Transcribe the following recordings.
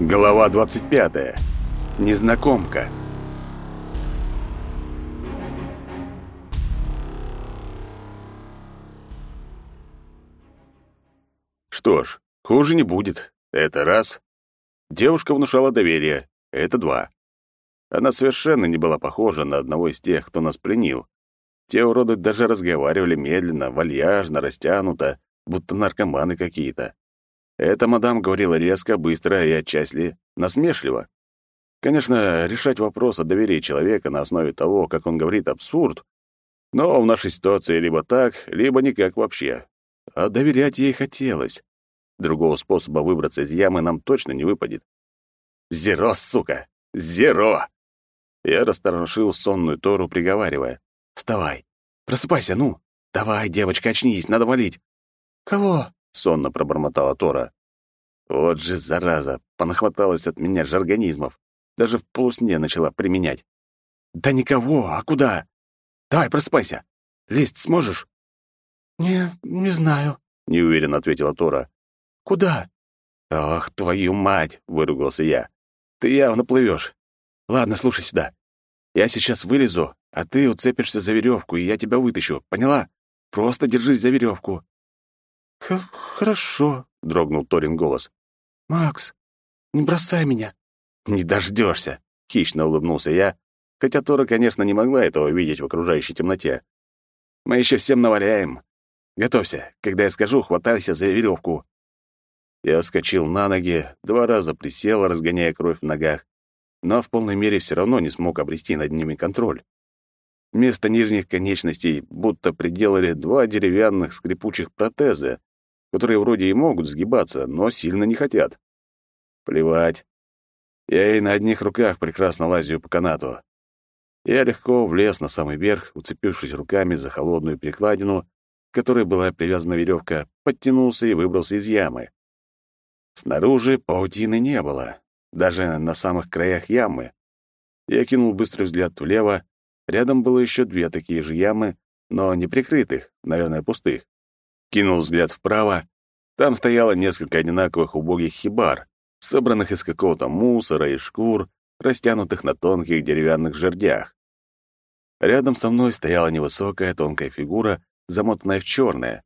Глава 25. Незнакомка. Что ж, хуже не будет. Это раз. Девушка внушала доверие. Это два. Она совершенно не была похожа на одного из тех, кто нас пленил. Те уроды даже разговаривали медленно, вальяжно, растянуто, будто наркоманы какие-то. Эта мадам говорила резко, быстро и отчасти насмешливо. Конечно, решать вопрос о доверии человека на основе того, как он говорит, абсурд. Но в нашей ситуации либо так, либо никак вообще. А доверять ей хотелось. Другого способа выбраться из ямы нам точно не выпадет. «Зеро, сука! Зеро!» Я расторошил сонную Тору, приговаривая. «Вставай! Просыпайся, ну! Давай, девочка, очнись, надо валить!» «Кого?» Сонно пробормотала Тора. Вот же зараза, понахваталась от меня жаргонизмов. Даже в полусне начала применять. Да никого, а куда? Давай, просыпайся. Лезть сможешь? Не, не знаю, неуверенно ответила Тора. Куда? Ах, твою мать, выругался я. Ты явно плывешь. Ладно, слушай сюда. Я сейчас вылезу, а ты уцепишься за веревку, и я тебя вытащу. Поняла? Просто держись за веревку. «Хорошо», — дрогнул Торин голос. «Макс, не бросай меня». «Не дождешься», — хищно улыбнулся я, хотя Тора, конечно, не могла этого видеть в окружающей темноте. «Мы еще всем наваляем. Готовься. Когда я скажу, хватайся за веревку». Я вскочил на ноги, два раза присел, разгоняя кровь в ногах, но в полной мере все равно не смог обрести над ними контроль. Вместо нижних конечностей будто приделали два деревянных скрипучих протеза, которые вроде и могут сгибаться, но сильно не хотят. Плевать. Я и на одних руках прекрасно лазю по канату. Я легко влез на самый верх, уцепившись руками за холодную перекладину, к которой была привязана веревка, подтянулся и выбрался из ямы. Снаружи паутины не было, даже на самых краях ямы. Я кинул быстрый взгляд влево. Рядом было еще две такие же ямы, но не прикрытых, наверное, пустых. Кинул взгляд вправо. Там стояло несколько одинаковых убогих хибар, собранных из какого-то мусора и шкур, растянутых на тонких деревянных жердях. Рядом со мной стояла невысокая тонкая фигура, замотанная в черное.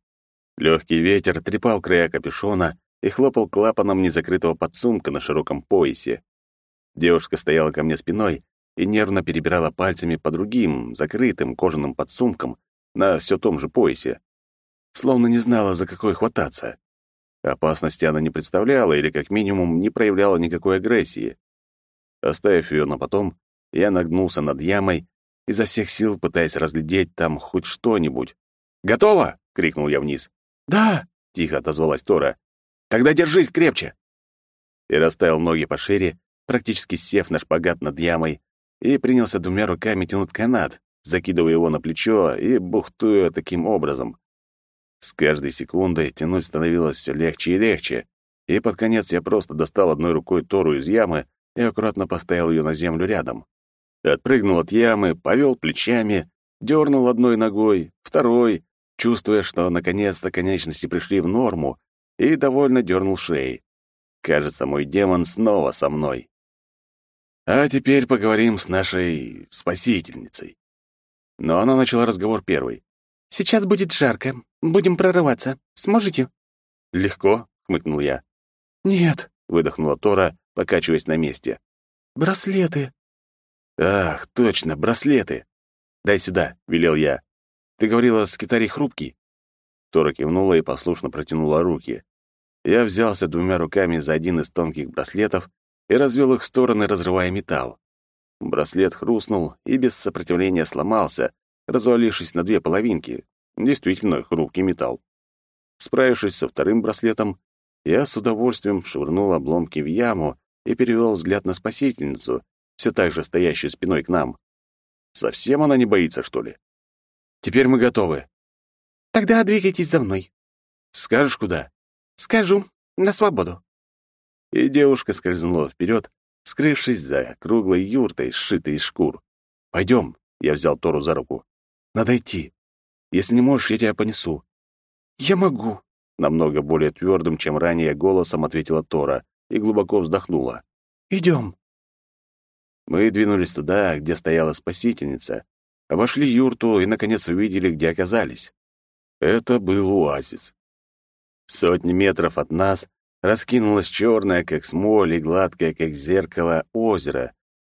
Легкий ветер трепал края капюшона и хлопал клапаном незакрытого подсумка на широком поясе. Девушка стояла ко мне спиной и нервно перебирала пальцами по другим, закрытым кожаным подсумкам на все том же поясе словно не знала, за какой хвататься. Опасности она не представляла или, как минимум, не проявляла никакой агрессии. Оставив ее на потом, я нагнулся над ямой, изо всех сил пытаясь разглядеть там хоть что-нибудь. «Готово!» — крикнул я вниз. «Да!» — тихо отозвалась Тора. «Тогда держись крепче!» И расставил ноги пошире, практически сев на шпагат над ямой, и принялся двумя руками тянуть канат, закидывая его на плечо и бухтуя таким образом. С каждой секундой тянуть становилось все легче и легче, и под конец я просто достал одной рукой Тору из ямы и аккуратно поставил ее на землю рядом. Отпрыгнул от ямы, повел плечами, дернул одной ногой, второй, чувствуя, что наконец-то конечности пришли в норму, и довольно дернул шеей. Кажется, мой демон снова со мной. А теперь поговорим с нашей спасительницей. Но она начала разговор первой. «Сейчас будет жарко. Будем прорываться. Сможете?» «Легко», — хмыкнул я. «Нет», — выдохнула Тора, покачиваясь на месте. «Браслеты». «Ах, точно, браслеты. Дай сюда», — велел я. «Ты говорила, скитарий хрупкий?» Тора кивнула и послушно протянула руки. Я взялся двумя руками за один из тонких браслетов и развел их в стороны, разрывая металл. Браслет хрустнул и без сопротивления сломался, развалившись на две половинки. Действительно, хрупкий металл. Справившись со вторым браслетом, я с удовольствием швырнул обломки в яму и перевел взгляд на спасительницу, все так же стоящую спиной к нам. Совсем она не боится, что ли? Теперь мы готовы. Тогда двигайтесь за мной. Скажешь, куда? Скажу. На свободу. И девушка скользнула вперед, скрывшись за круглой юртой, сшитой из шкур. Пойдем, я взял Тору за руку. Надо идти. Если не можешь, я тебя понесу». «Я могу», — намного более твердым, чем ранее, голосом ответила Тора, и глубоко вздохнула. «Идем». Мы двинулись туда, где стояла спасительница, обошли юрту и, наконец, увидели, где оказались. Это был оазис. Сотни метров от нас раскинулось черное, как смоль, и гладкое, как зеркало, озеро,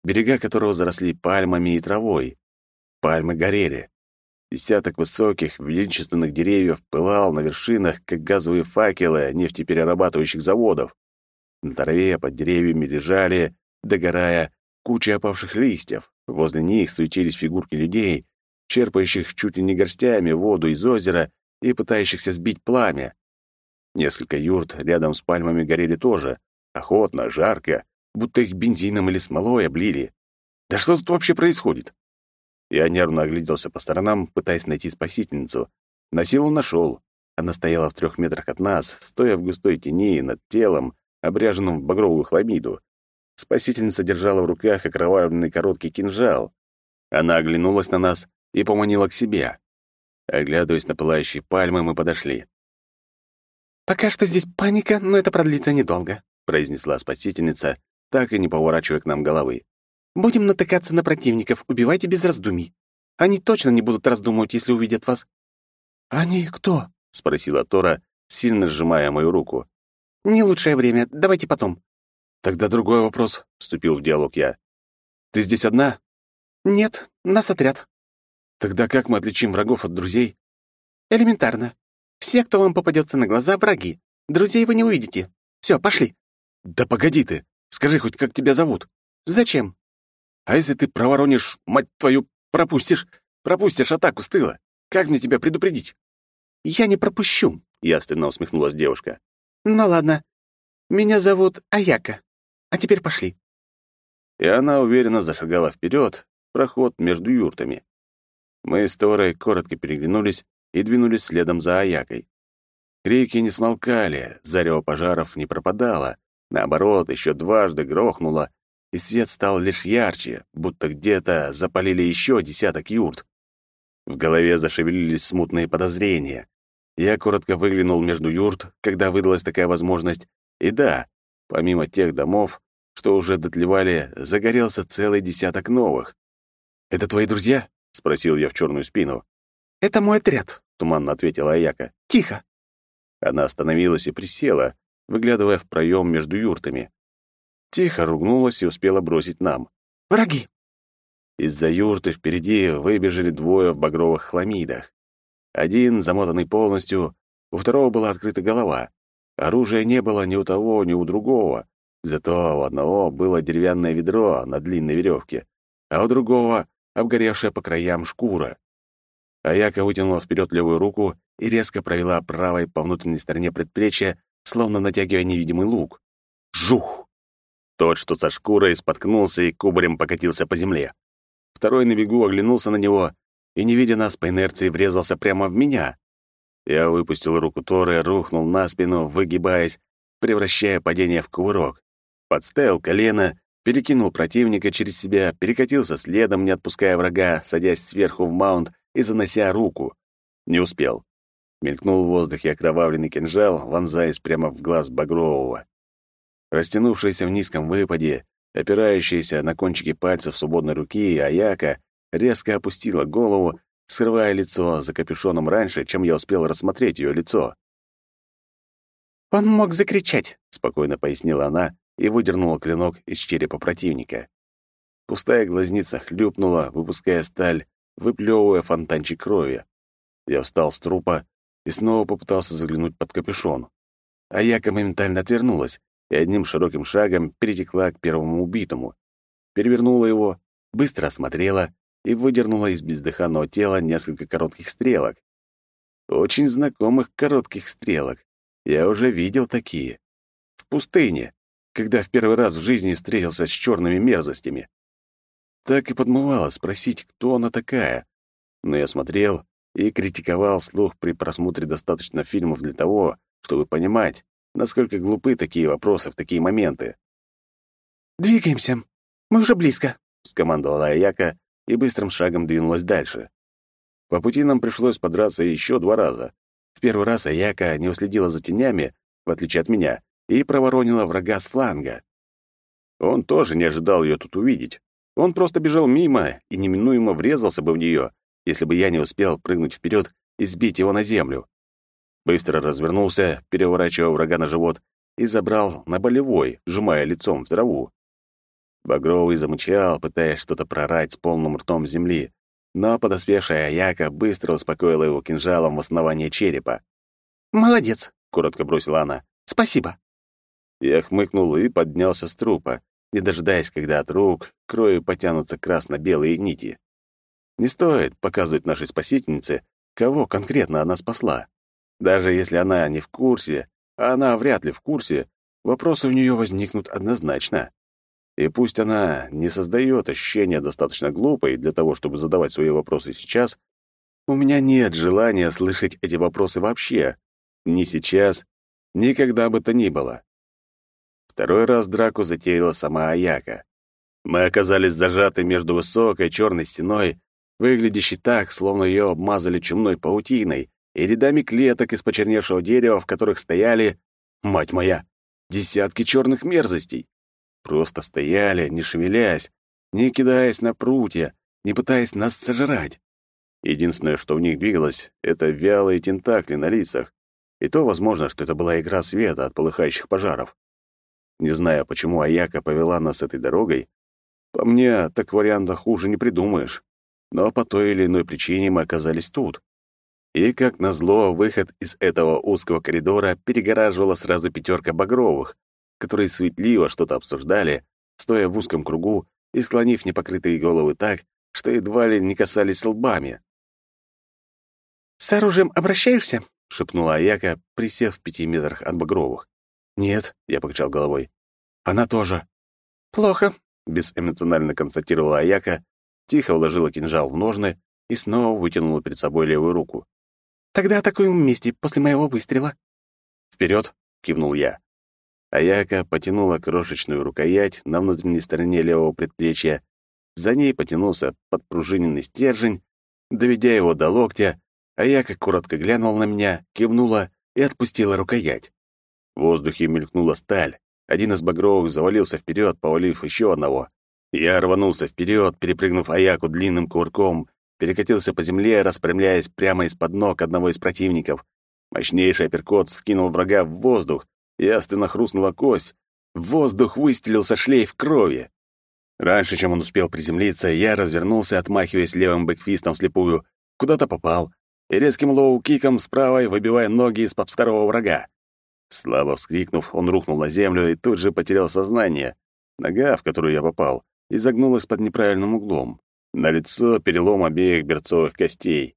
берега которого заросли пальмами и травой. Пальмы горели. Десяток высоких, величественных деревьев пылал на вершинах, как газовые факелы нефтеперерабатывающих заводов. На траве под деревьями лежали, догорая, куча опавших листьев. Возле них суетились фигурки людей, черпающих чуть ли не горстями воду из озера и пытающихся сбить пламя. Несколько юрт рядом с пальмами горели тоже, охотно, жарко, будто их бензином или смолой облили. Да что тут вообще происходит? Я нервно огляделся по сторонам, пытаясь найти спасительницу. На силу нашел. Она стояла в трех метрах от нас, стоя в густой тени над телом, обряженным в багровую хламиду. Спасительница держала в руках окровавленный короткий кинжал. Она оглянулась на нас и поманила к себе. Оглядываясь на пылающие пальмы, мы подошли. «Пока что здесь паника, но это продлится недолго», — произнесла спасительница, так и не поворачивая к нам головы. «Будем натыкаться на противников, убивайте без раздумий. Они точно не будут раздумывать, если увидят вас». «Они кто?» — спросила Тора, сильно сжимая мою руку. «Не лучшее время, давайте потом». «Тогда другой вопрос», — вступил в диалог я. «Ты здесь одна?» «Нет, нас отряд». «Тогда как мы отличим врагов от друзей?» «Элементарно. Все, кто вам попадется на глаза, враги. Друзей вы не увидите. Все, пошли». «Да погоди ты! Скажи хоть, как тебя зовут?» «Зачем?» «А если ты проворонишь, мать твою, пропустишь, пропустишь атаку с тыла? Как мне тебя предупредить?» «Я не пропущу», — ясно усмехнулась девушка. «Ну ладно. Меня зовут Аяка. А теперь пошли». И она уверенно зашагала вперед, проход между юртами. Мы с Торой коротко переглянулись и двинулись следом за Аякой. Крики не смолкали, зарево пожаров не пропадало, наоборот, еще дважды грохнуло, и свет стал лишь ярче, будто где-то запалили еще десяток юрт. В голове зашевелились смутные подозрения. Я коротко выглянул между юрт, когда выдалась такая возможность, и да, помимо тех домов, что уже дотлевали, загорелся целый десяток новых. «Это твои друзья?» — спросил я в черную спину. «Это мой отряд», — туманно ответила Аяка. «Тихо». Она остановилась и присела, выглядывая в проем между юртами. Тихо ругнулась и успела бросить нам. «Враги!» Из-за юрты впереди выбежали двое в багровых хламидах. Один, замотанный полностью, у второго была открыта голова. Оружия не было ни у того, ни у другого. Зато у одного было деревянное ведро на длинной веревке, а у другого — обгоревшая по краям шкура. Аяка вытянула вперед левую руку и резко провела правой по внутренней стороне предплечья, словно натягивая невидимый лук. Жух! Тот, что со шкурой, споткнулся и кубарем покатился по земле. Второй на бегу оглянулся на него и, не видя нас по инерции, врезался прямо в меня. Я выпустил руку Торы, рухнул на спину, выгибаясь, превращая падение в кувырок. Подставил колено, перекинул противника через себя, перекатился следом, не отпуская врага, садясь сверху в маунт и занося руку. Не успел. Мелькнул в воздухе окровавленный кинжал, вонзаясь прямо в глаз Багрового. Растянувшаяся в низком выпаде, опирающаяся на кончики пальцев свободной руки, Аяка резко опустила голову, скрывая лицо за капюшоном раньше, чем я успел рассмотреть ее лицо. «Он мог закричать», — спокойно пояснила она и выдернула клинок из черепа противника. Пустая глазница хлюпнула, выпуская сталь, выплевывая фонтанчик крови. Я встал с трупа и снова попытался заглянуть под капюшон. А Яка моментально отвернулась и одним широким шагом перетекла к первому убитому. Перевернула его, быстро осмотрела и выдернула из бездыханного тела несколько коротких стрелок. Очень знакомых коротких стрелок. Я уже видел такие. В пустыне, когда в первый раз в жизни встретился с черными мерзостями. Так и подмывало спросить, кто она такая. Но я смотрел и критиковал слух при просмотре достаточно фильмов для того, чтобы понимать, насколько глупы такие вопросы в такие моменты. «Двигаемся. Мы уже близко», — скомандовала Аяка и быстрым шагом двинулась дальше. По пути нам пришлось подраться еще два раза. В первый раз Аяка не уследила за тенями, в отличие от меня, и проворонила врага с фланга. Он тоже не ожидал ее тут увидеть. Он просто бежал мимо и неминуемо врезался бы в нее, если бы я не успел прыгнуть вперед и сбить его на землю. Быстро развернулся, переворачивая врага на живот, и забрал на болевой, сжимая лицом в траву. Багровый замычал, пытаясь что-то прорать с полным ртом земли, но подоспевшая Аяка быстро успокоила его кинжалом в основание черепа. «Молодец», — коротко бросила она. «Спасибо». Я хмыкнул и поднялся с трупа, не дожидаясь, когда от рук к крою потянутся красно-белые нити. Не стоит показывать нашей спасительнице, кого конкретно она спасла. Даже если она не в курсе, а она вряд ли в курсе, вопросы у нее возникнут однозначно. И пусть она не создает ощущения достаточно глупой для того, чтобы задавать свои вопросы сейчас, у меня нет желания слышать эти вопросы вообще. Ни сейчас, ни когда бы то ни было. Второй раз драку затеяла сама Аяка. Мы оказались зажаты между высокой черной стеной, выглядящей так, словно ее обмазали чумной паутиной, и рядами клеток из почерневшего дерева, в которых стояли, мать моя, десятки черных мерзостей. Просто стояли, не шевелясь, не кидаясь на прутья, не пытаясь нас сожрать. Единственное, что в них двигалось, это вялые тентакли на лицах. И то возможно, что это была игра света от полыхающих пожаров. Не знаю, почему Аяка повела нас этой дорогой. По мне, так варианта хуже не придумаешь. Но по той или иной причине мы оказались тут. И, как назло, выход из этого узкого коридора перегораживала сразу пятерка багровых, которые суетливо что-то обсуждали, стоя в узком кругу и склонив непокрытые головы так, что едва ли не касались лбами. «С оружием обращаешься?» — шепнула Аяка, присев в пяти метрах от багровых. «Нет», — я покачал головой. «Она тоже». «Плохо», — безэмоционально констатировала Аяка, тихо уложила кинжал в ножны и снова вытянула перед собой левую руку. «Тогда атакуем вместе, после моего выстрела». «Вперед!» — кивнул я. Аяка потянула крошечную рукоять на внутренней стороне левого предплечья. За ней потянулся подпружиненный стержень. Доведя его до локтя, Аяка коротко глянула на меня, кивнула и отпустила рукоять. В воздухе мелькнула сталь. Один из багровых завалился вперед, повалив еще одного. Я рванулся вперед, перепрыгнув Аяку длинным кувырком, перекатился по земле, распрямляясь прямо из-под ног одного из противников. Мощнейший апперкот скинул врага в воздух, Ясно хрустнула кость. В воздух выстелился шлейф крови. Раньше, чем он успел приземлиться, я развернулся, отмахиваясь левым бэкфистом вслепую. Куда-то попал. И резким лоу-киком с правой выбивая ноги из-под второго врага. Слабо вскрикнув, он рухнул на землю и тут же потерял сознание. Нога, в которую я попал, изогнулась под неправильным углом. На лицо перелом обеих берцовых костей.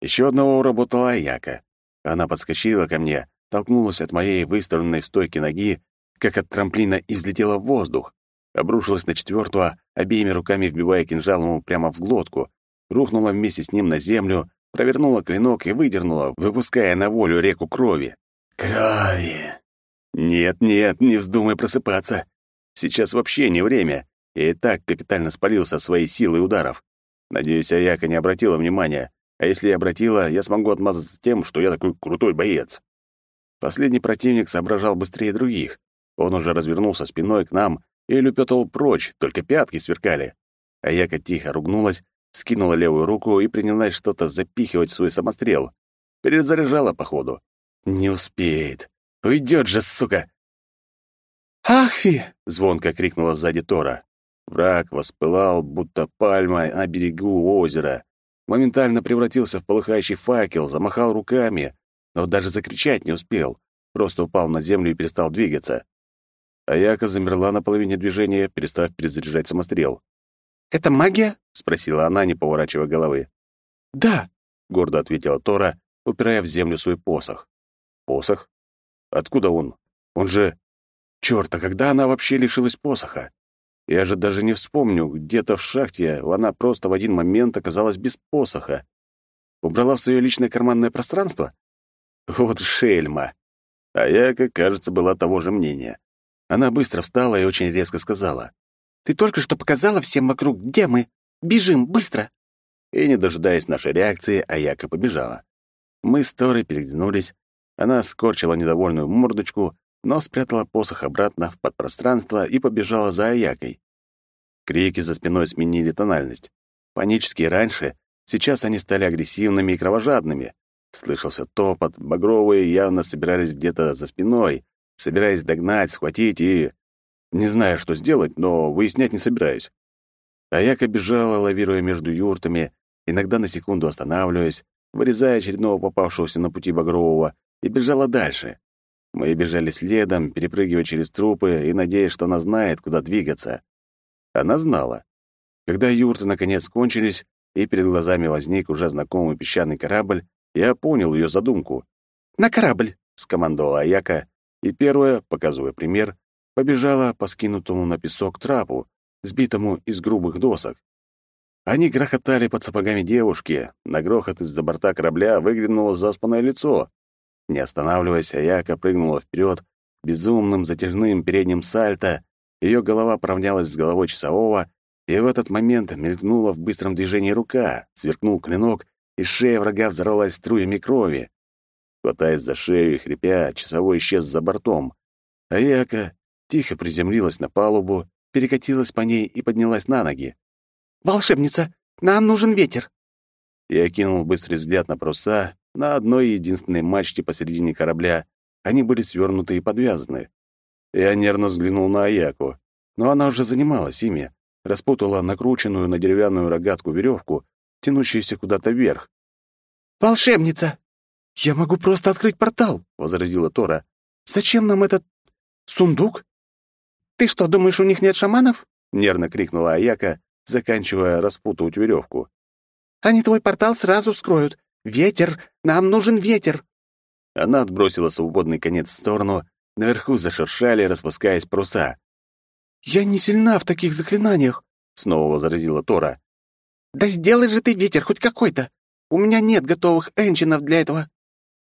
Еще одного уработала Аяка. Она подскочила ко мне, толкнулась от моей выставленной в стойке ноги, как от трамплина, и взлетела в воздух. Обрушилась на четвертого, обеими руками вбивая кинжал ему прямо в глотку, рухнула вместе с ним на землю, провернула клинок и выдернула, выпуская на волю реку крови. Крови! Нет, нет, не вздумай просыпаться. Сейчас вообще не время. И так капитально спалился своей силой ударов. Надеюсь, Аяка не обратила внимания. А если и обратила, я смогу отмазаться тем, что я такой крутой боец. Последний противник соображал быстрее других. Он уже развернулся спиной к нам и люпетал прочь, только пятки сверкали. А Яка тихо ругнулась, скинула левую руку и принялась что-то запихивать в свой самострел. Перезаряжала, походу. Не успеет. Уйдет же, сука! «Ахфи!» — звонко крикнула сзади Тора. Враг воспылал, будто пальма на берегу озера. Моментально превратился в полыхающий факел, замахал руками, но даже закричать не успел, просто упал на землю и перестал двигаться. Аяка замерла на половине движения, перестав перезаряжать самострел. «Это магия?» — спросила она, не поворачивая головы. «Да», — гордо ответила Тора, упирая в землю свой посох. «Посох? Откуда он? Он же... Чёрт, а когда она вообще лишилась посоха? Я же даже не вспомню, где-то в шахте она просто в один момент оказалась без посоха. Убрала в свое личное карманное пространство? Вот шельма. А я, как кажется, была того же мнения. Она быстро встала и очень резко сказала. «Ты только что показала всем вокруг, где мы. Бежим, быстро!» И, не дожидаясь нашей реакции, Аяка побежала. Мы с Торой переглянулись. Она скорчила недовольную мордочку, но спрятала посох обратно в подпространство и побежала за Аякой. Крики за спиной сменили тональность. Панические раньше, сейчас они стали агрессивными и кровожадными. Слышался топот, багровые явно собирались где-то за спиной, собираясь догнать, схватить и... Не знаю, что сделать, но выяснять не собираюсь. Аяка бежала, лавируя между юртами, иногда на секунду останавливаясь, вырезая очередного попавшегося на пути Багрового, и бежала дальше. Мы бежали следом, перепрыгивая через трупы и надеясь, что она знает, куда двигаться. Она знала. Когда юрты наконец кончились, и перед глазами возник уже знакомый песчаный корабль, я понял ее задумку. «На корабль!» — скомандовала Аяка, и первая, показывая пример, побежала по скинутому на песок трапу, сбитому из грубых досок. Они грохотали под сапогами девушки, на грохот из-за борта корабля выглянуло заспанное лицо. Не останавливаясь, Аяка прыгнула вперед, безумным затяжным передним сальто, ее голова поравнялась с головой часового, и в этот момент мелькнула в быстром движении рука, сверкнул клинок, и шея врага взорвалась струями крови. Хватаясь за шею и хрипя, часовой исчез за бортом. Аяка тихо приземлилась на палубу, перекатилась по ней и поднялась на ноги. «Волшебница, нам нужен ветер!» Я кинул быстрый взгляд на паруса, на одной единственной мачте посередине корабля. Они были свернуты и подвязаны. Я нервно взглянул на Аяку, но она уже занималась ими, распутала накрученную на деревянную рогатку веревку, тянущуюся куда-то вверх. «Волшебница!» «Я могу просто открыть портал», — возразила Тора. «Зачем нам этот сундук?» «Ты что, думаешь, у них нет шаманов?» — нервно крикнула Аяка, заканчивая распутывать веревку. «Они твой портал сразу вскроют. Ветер! Нам нужен ветер!» Она отбросила свободный конец в сторону, наверху зашуршали, распускаясь паруса. «Я не сильна в таких заклинаниях», — снова возразила Тора. «Да сделай же ты ветер хоть какой-то! У меня нет готовых энчинов для этого!»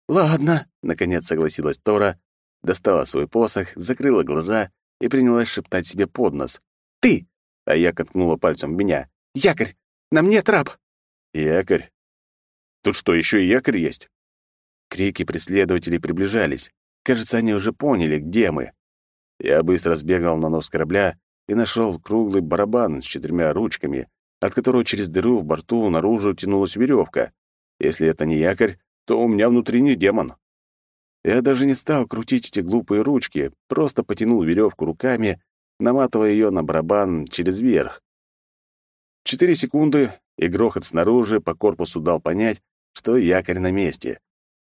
«Ладно», — наконец согласилась Тора, достала свой посох, закрыла глаза и принялась шептать себе под нос. «Ты!» — а я каткнула пальцем в меня. «Якорь! На мне трап!» «Якорь? Тут что, еще и якорь есть?» Крики преследователей приближались. Кажется, они уже поняли, где мы. Я быстро сбегал на нос корабля и нашел круглый барабан с четырьмя ручками, от которого через дыру в борту наружу тянулась веревка. Если это не якорь, то у меня внутренний демон. Я даже не стал крутить эти глупые ручки, просто потянул веревку руками, наматывая ее на барабан через верх. Четыре секунды, и грохот снаружи по корпусу дал понять, что якорь на месте.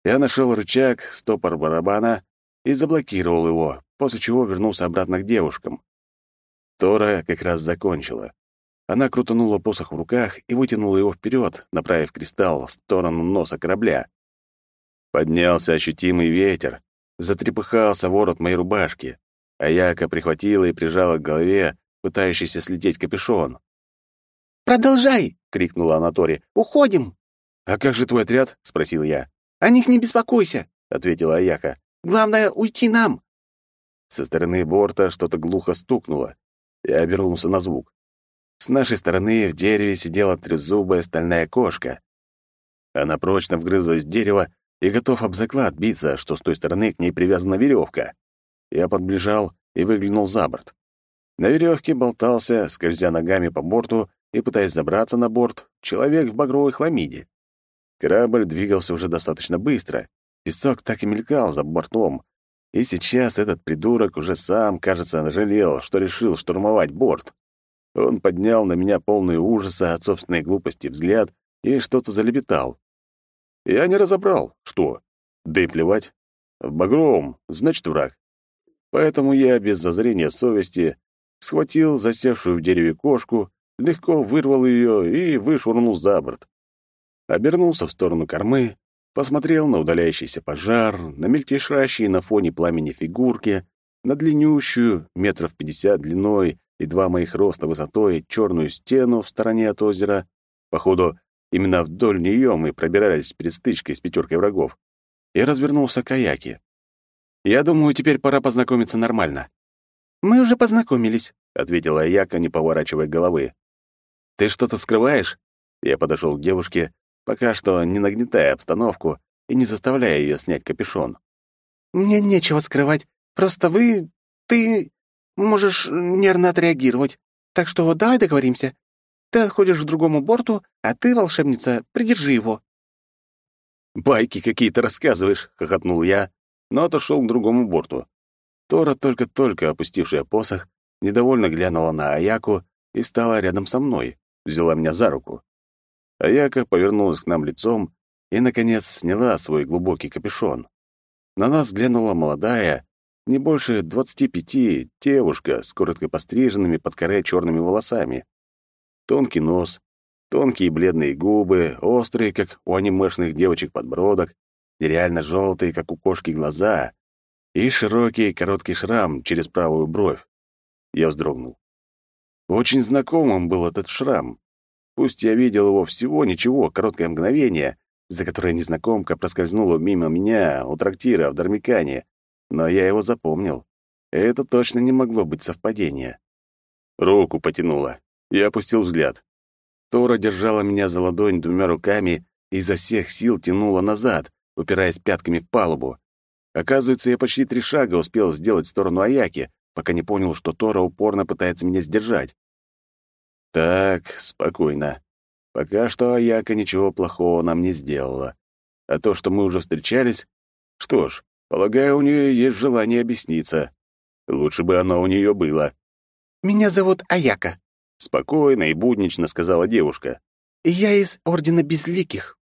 Я нашел рычаг, стопор барабана и заблокировал его, после чего вернулся обратно к девушкам. Тора как раз закончила. Она крутанула посох в руках и вытянула его вперед, направив кристалл в сторону носа корабля. Поднялся ощутимый ветер, затрепыхался ворот моей рубашки, а Яка прихватила и прижала к голове, пытающийся слететь капюшон. «Продолжай!» — крикнула она Торе. «Уходим!» «А как же твой отряд?» — спросил я. «О них не беспокойся», — ответила Аяка. «Главное — уйти нам». Со стороны борта что-то глухо стукнуло. Я обернулся на звук. С нашей стороны в дереве сидела трезубая стальная кошка. Она прочно вгрызлась в дерево и готов об заклад биться, что с той стороны к ней привязана веревка. Я подближал и выглянул за борт. На веревке болтался, скользя ногами по борту и пытаясь забраться на борт, человек в багровой хламиде. Корабль двигался уже достаточно быстро. Песок так и мелькал за бортом. И сейчас этот придурок уже сам, кажется, жалел, что решил штурмовать борт. Он поднял на меня полный ужаса от собственной глупости взгляд и что-то залепетал. Я не разобрал, что. Да и плевать. В багровом, значит, враг. Поэтому я без зазрения совести схватил засевшую в дереве кошку, легко вырвал ее и вышвырнул за борт. Обернулся в сторону кормы, посмотрел на удаляющийся пожар, на мельтешащие на фоне пламени фигурки, на длиннющую, метров пятьдесят длиной, и два моих роста высотой черную стену в стороне от озера. Походу, именно вдоль нее мы пробирались перед стычкой с пятеркой врагов. И развернулся к Аяке. «Я думаю, теперь пора познакомиться нормально». «Мы уже познакомились», — ответила Аяка, не поворачивая головы. «Ты что-то скрываешь?» Я подошел к девушке, пока что не нагнетая обстановку и не заставляя ее снять капюшон. «Мне нечего скрывать, Просто вы... ты можешь нервно отреагировать. Так что давай договоримся. Ты отходишь к другому борту, а ты, волшебница, придержи его». «Байки какие-то рассказываешь», — хохотнул я, но отошел к другому борту. Тора, только-только опустившая посох, недовольно глянула на Аяку и встала рядом со мной, взяла меня за руку. Аяка повернулась к нам лицом и, наконец, сняла свой глубокий капюшон. На нас глянула молодая, не больше двадцати пяти, девушка с коротко постриженными под коре черными волосами. Тонкий нос, тонкие бледные губы, острые, как у анимешных девочек подбородок, нереально желтые, как у кошки, глаза и широкий короткий шрам через правую бровь. Я вздрогнул. Очень знакомым был этот шрам. Пусть я видел его всего ничего, короткое мгновение, за которое незнакомка проскользнула мимо меня у трактира в Дармикане, но я его запомнил. Это точно не могло быть совпадение. Руку потянула. Я опустил взгляд. Тора держала меня за ладонь двумя руками и изо всех сил тянула назад, упираясь пятками в палубу. Оказывается, я почти три шага успел сделать в сторону Аяки, пока не понял, что Тора упорно пытается меня сдержать. Так, спокойно. Пока что Аяка ничего плохого нам не сделала. А то, что мы уже встречались... Что ж, полагаю, у нее есть желание объясниться. Лучше бы оно у нее было. «Меня зовут Аяка», Спокойно и буднично сказала девушка. «Я из Ордена Безликих».